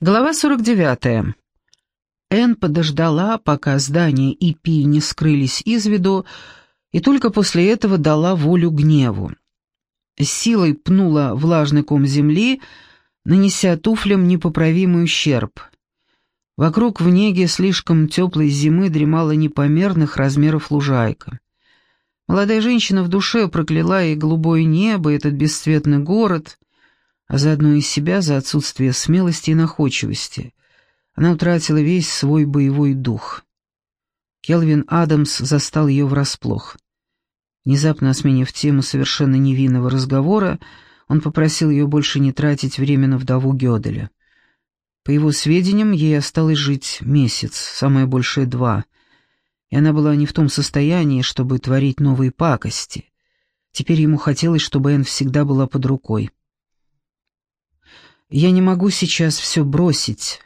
Глава 49. Энн подождала, пока здания и Пи не скрылись из виду, и только после этого дала волю гневу. Силой пнула влажный ком земли, нанеся туфлям непоправимый ущерб. Вокруг в неге слишком теплой зимы дремала непомерных размеров лужайка. Молодая женщина в душе прокляла и голубое небо, и этот бесцветный город, а заодно и себя за отсутствие смелости и находчивости. Она утратила весь свой боевой дух. Келвин Адамс застал ее врасплох. Внезапно сменив тему совершенно невинного разговора, он попросил ее больше не тратить время на вдову Гёделя. По его сведениям, ей осталось жить месяц, самое большее два, и она была не в том состоянии, чтобы творить новые пакости. Теперь ему хотелось, чтобы Энн всегда была под рукой. Я не могу сейчас все бросить.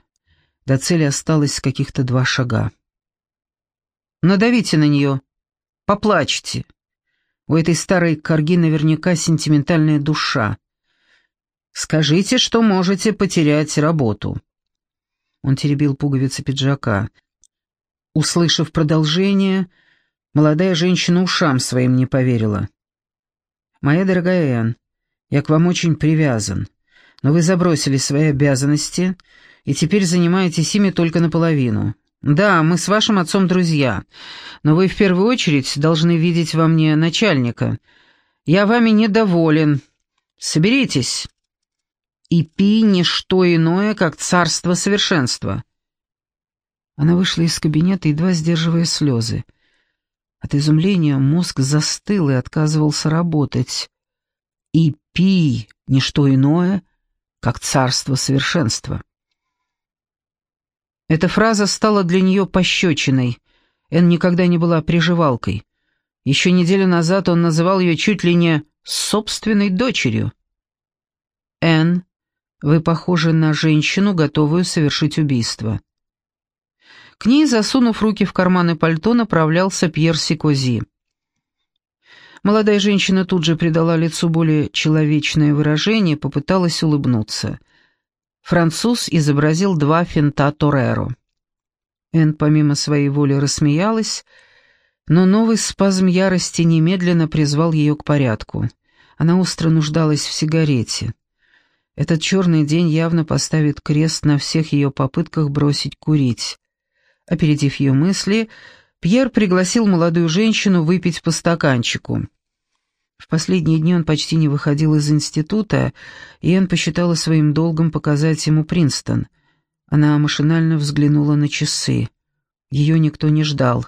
До цели осталось каких-то два шага. Надавите на нее. Поплачьте. У этой старой корги наверняка сентиментальная душа. Скажите, что можете потерять работу. Он теребил пуговицы пиджака. Услышав продолжение, молодая женщина ушам своим не поверила. «Моя дорогая Энн, я к вам очень привязан но вы забросили свои обязанности и теперь занимаетесь ими только наполовину. Да, мы с вашим отцом друзья, но вы в первую очередь должны видеть во мне начальника. Я вами недоволен. Соберитесь. И пи не что иное, как царство совершенства». Она вышла из кабинета, едва сдерживая слезы. От изумления мозг застыл и отказывался работать. И пи — не что иное, как царство совершенства. Эта фраза стала для нее пощечиной. Эн никогда не была приживалкой. Еще неделю назад он называл ее чуть ли не собственной дочерью. «Энн, вы похожи на женщину, готовую совершить убийство». К ней, засунув руки в карманы пальто, направлялся Пьер Сикози. Молодая женщина тут же придала лицу более человечное выражение, попыталась улыбнуться. Француз изобразил два финта Тореро. Энн помимо своей воли рассмеялась, но новый спазм ярости немедленно призвал ее к порядку. Она остро нуждалась в сигарете. Этот черный день явно поставит крест на всех ее попытках бросить курить. Опередив ее мысли, Пьер пригласил молодую женщину выпить по стаканчику. В последние дни он почти не выходил из института, и Энн посчитала своим долгом показать ему Принстон. Она машинально взглянула на часы. Ее никто не ждал,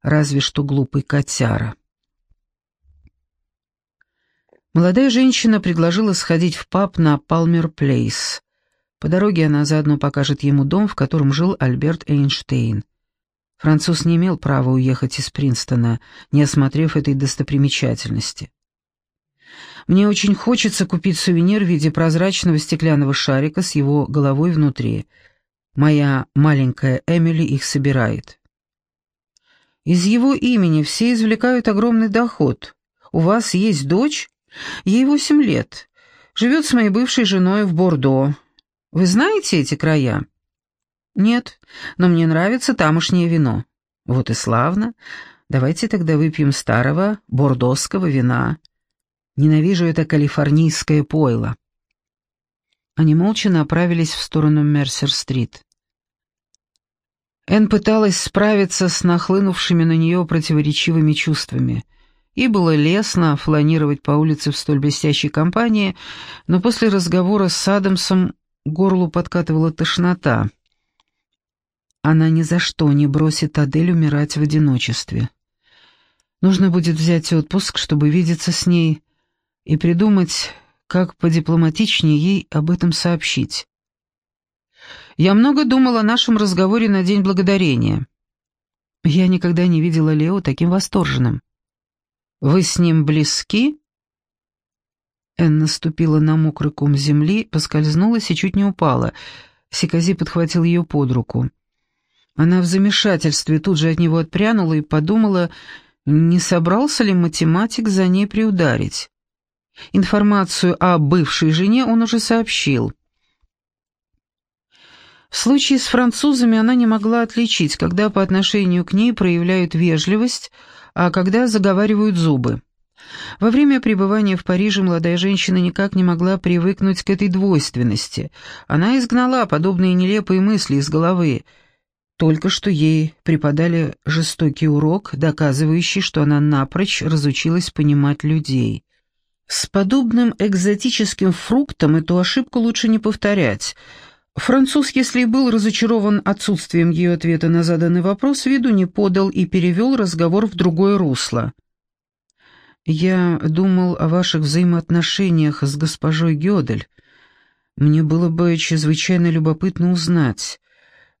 разве что глупый котяра. Молодая женщина предложила сходить в паб на Палмер Плейс. По дороге она заодно покажет ему дом, в котором жил Альберт Эйнштейн. Француз не имел права уехать из Принстона, не осмотрев этой достопримечательности. «Мне очень хочется купить сувенир в виде прозрачного стеклянного шарика с его головой внутри. Моя маленькая Эмили их собирает». «Из его имени все извлекают огромный доход. У вас есть дочь? Ей восемь лет. Живет с моей бывшей женой в Бордо. Вы знаете эти края?» «Нет, но мне нравится тамошнее вино». «Вот и славно. Давайте тогда выпьем старого бордосского вина. Ненавижу это калифорнийское пойло». Они молча направились в сторону Мерсер-стрит. Энн пыталась справиться с нахлынувшими на нее противоречивыми чувствами. И было лестно фланировать по улице в столь блестящей компании, но после разговора с Адамсом горлу подкатывала тошнота — она ни за что не бросит Адель умирать в одиночестве. Нужно будет взять отпуск, чтобы видеться с ней, и придумать, как подипломатичнее ей об этом сообщить. Я много думал о нашем разговоре на День Благодарения. Я никогда не видела Лео таким восторженным. «Вы с ним близки?» Энн наступила на мокрый ком земли, поскользнулась и чуть не упала. Сикази подхватил ее под руку. Она в замешательстве тут же от него отпрянула и подумала, не собрался ли математик за ней приударить. Информацию о бывшей жене он уже сообщил. В случае с французами она не могла отличить, когда по отношению к ней проявляют вежливость, а когда заговаривают зубы. Во время пребывания в Париже молодая женщина никак не могла привыкнуть к этой двойственности. Она изгнала подобные нелепые мысли из головы. Только что ей преподали жестокий урок, доказывающий, что она напрочь разучилась понимать людей. С подобным экзотическим фруктом эту ошибку лучше не повторять — Француз, если и был разочарован отсутствием ее ответа на заданный вопрос, виду не подал и перевел разговор в другое русло. «Я думал о ваших взаимоотношениях с госпожой Гёдель. Мне было бы чрезвычайно любопытно узнать,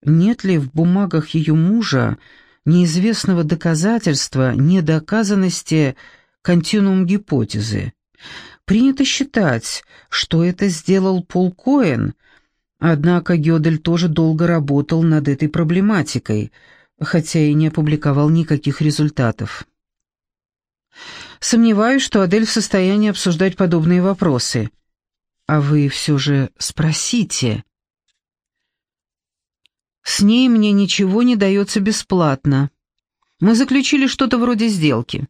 нет ли в бумагах ее мужа неизвестного доказательства недоказанности континуум-гипотезы. Принято считать, что это сделал Пол Коэн — Однако Гёдель тоже долго работал над этой проблематикой, хотя и не опубликовал никаких результатов. Сомневаюсь, что Адель в состоянии обсуждать подобные вопросы. А вы все же спросите. С ней мне ничего не дается бесплатно. Мы заключили что-то вроде сделки.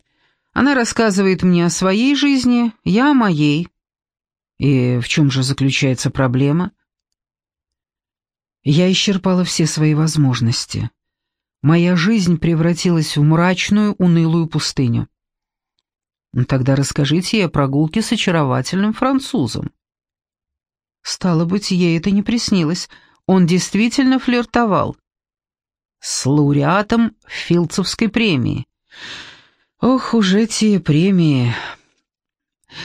Она рассказывает мне о своей жизни, я о моей. И в чем же заключается проблема? Я исчерпала все свои возможности. Моя жизнь превратилась в мрачную, унылую пустыню. Ну, тогда расскажите ей о прогулке с очаровательным французом. Стало быть, ей это не приснилось. Он действительно флиртовал. С лауреатом Филдсовской премии. Ох уж эти премии.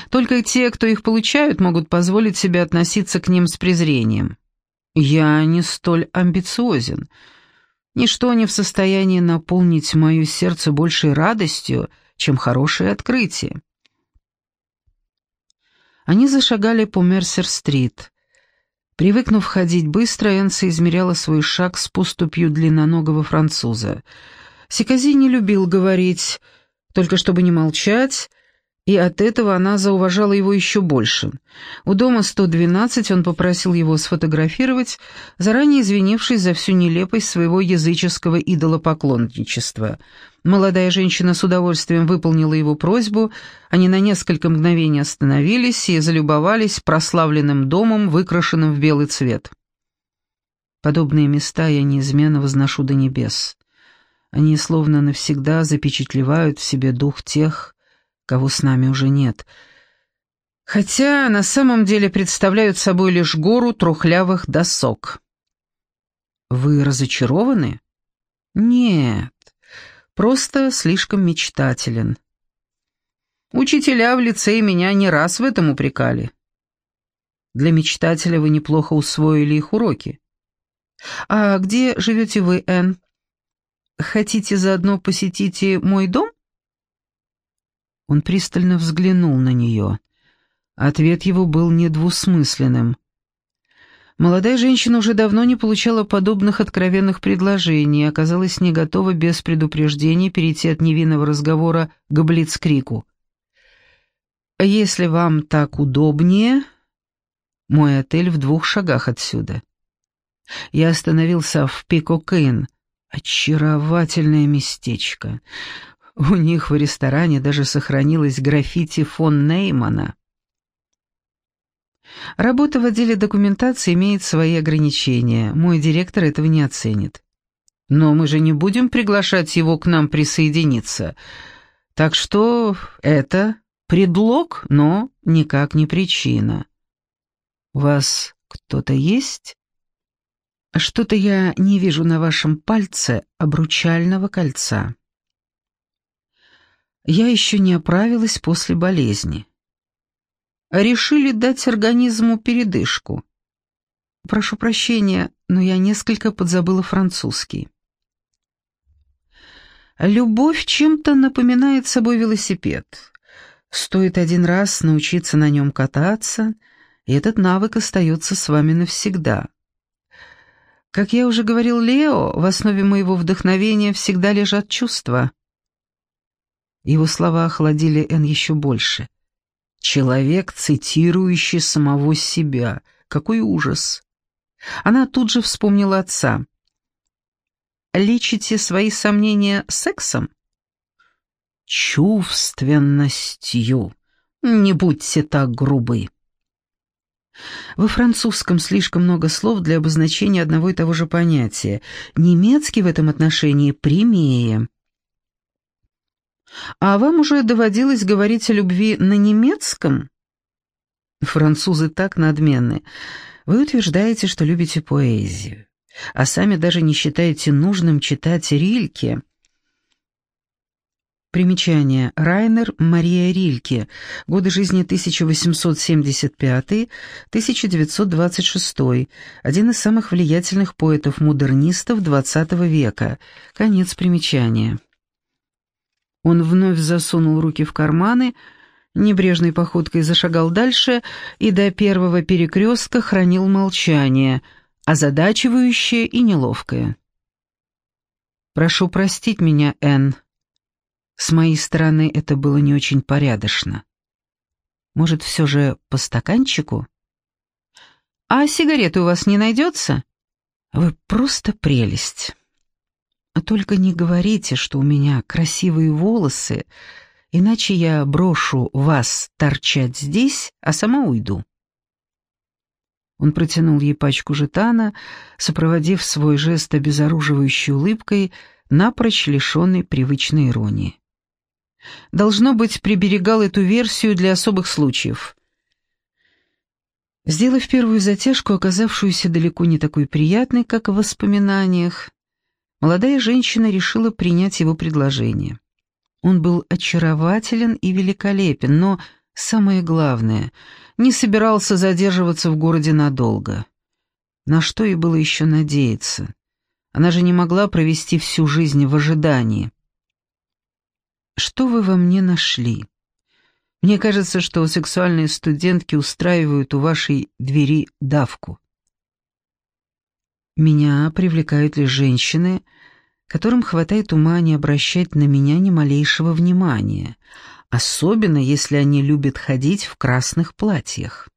Только те, кто их получают, могут позволить себе относиться к ним с презрением. Я не столь амбициозен. Ничто не в состоянии наполнить мое сердце большей радостью, чем хорошее открытие. Они зашагали по Мерсер-стрит. Привыкнув ходить быстро, Энса измеряла свой шаг с поступью длинноногого француза. Сикази не любил говорить, только чтобы не молчать, и от этого она зауважала его еще больше. У дома 112 он попросил его сфотографировать, заранее извинившись за всю нелепость своего языческого идолопоклонничества. Молодая женщина с удовольствием выполнила его просьбу, они на несколько мгновений остановились и залюбовались прославленным домом, выкрашенным в белый цвет. Подобные места я неизменно возношу до небес. Они словно навсегда запечатлевают в себе дух тех, кого с нами уже нет. Хотя на самом деле представляют собой лишь гору трухлявых досок. Вы разочарованы? Нет, просто слишком мечтателен. Учителя в лицее меня не раз в этом упрекали. Для мечтателя вы неплохо усвоили их уроки. А где живете вы, Энн? Хотите заодно посетить мой дом? Он пристально взглянул на нее. Ответ его был недвусмысленным. Молодая женщина уже давно не получала подобных откровенных предложений и оказалась не готова без предупреждения перейти от невинного разговора к блицкрику. «Если вам так удобнее, мой отель в двух шагах отсюда». Я остановился в Пикокейн. Очаровательное местечко. У них в ресторане даже сохранилось граффити фон Неймана. Работа в отделе документации имеет свои ограничения. Мой директор этого не оценит. Но мы же не будем приглашать его к нам присоединиться. Так что это предлог, но никак не причина. У вас кто-то есть? Что-то я не вижу на вашем пальце обручального кольца. Я еще не оправилась после болезни. Решили дать организму передышку. Прошу прощения, но я несколько подзабыла французский. Любовь чем-то напоминает собой велосипед. Стоит один раз научиться на нем кататься, и этот навык остается с вами навсегда. Как я уже говорил Лео, в основе моего вдохновения всегда лежат чувства. Его слова охладили Эн еще больше. Человек, цитирующий самого себя. Какой ужас! Она тут же вспомнила отца. «Лечите свои сомнения сексом?» «Чувственностью. Не будьте так грубы». Во французском слишком много слов для обозначения одного и того же понятия. Немецкий в этом отношении прямее. А вам уже доводилось говорить о любви на немецком? Французы так надменны. Вы утверждаете, что любите поэзию, а сами даже не считаете нужным читать Рильке. Примечание. Райнер Мария Рильке. Годы жизни 1875-1926. Один из самых влиятельных поэтов-модернистов XX века. Конец примечания. Он вновь засунул руки в карманы, небрежной походкой зашагал дальше и до первого перекрестка хранил молчание, озадачивающее и неловкое. «Прошу простить меня, Энн. С моей стороны это было не очень порядочно. Может, все же по стаканчику?» «А сигареты у вас не найдется?» «Вы просто прелесть». А только не говорите, что у меня красивые волосы, иначе я брошу вас торчать здесь, а сама уйду». Он протянул ей пачку жетана, сопроводив свой жест обезоруживающей улыбкой, напрочь лишенной привычной иронии. Должно быть, приберегал эту версию для особых случаев. Сделав первую затяжку, оказавшуюся далеко не такой приятной, как в воспоминаниях, молодая женщина решила принять его предложение. Он был очарователен и великолепен, но, самое главное, не собирался задерживаться в городе надолго. На что ей было еще надеяться? Она же не могла провести всю жизнь в ожидании. «Что вы во мне нашли? Мне кажется, что сексуальные студентки устраивают у вашей двери давку». Меня привлекают лишь женщины, которым хватает ума не обращать на меня ни малейшего внимания, особенно если они любят ходить в красных платьях.